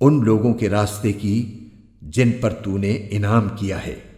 उन लोगों के रास्ते की जिन पर तूने इनाम किया है।